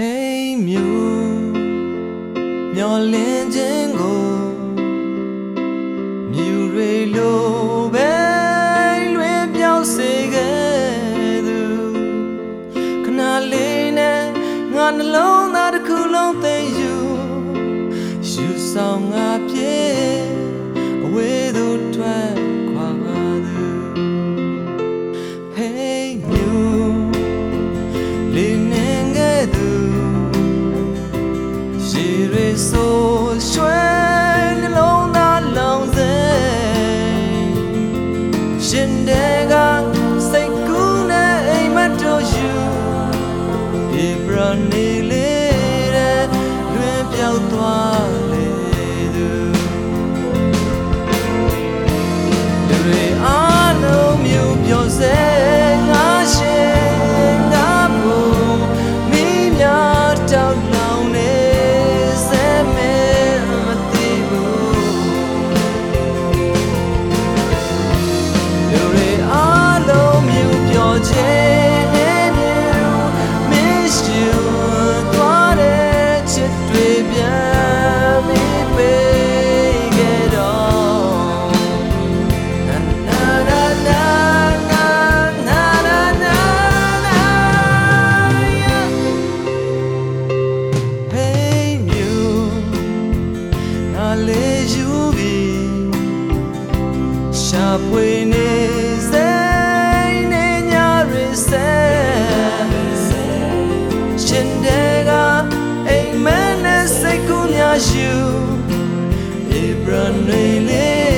Hey မြို့မျောလင်းခြင်းကိုမြူတွေလိုပဲလွင်ပြောင်းစေခဲ့သူခဏလေးနဲ့ငါနှလုံးသားတစ်ခုလုံးသိမ်းယူယူဆောင်ငါပြေ နေလေးတဲ့လွင်ပြောက်သွားလေသူ ရှာဖွေနေစေနေညရစေရှင်တဲ့ကအိမ်မက်နဲ့စိတ်ကူးများယူ Abraham လေး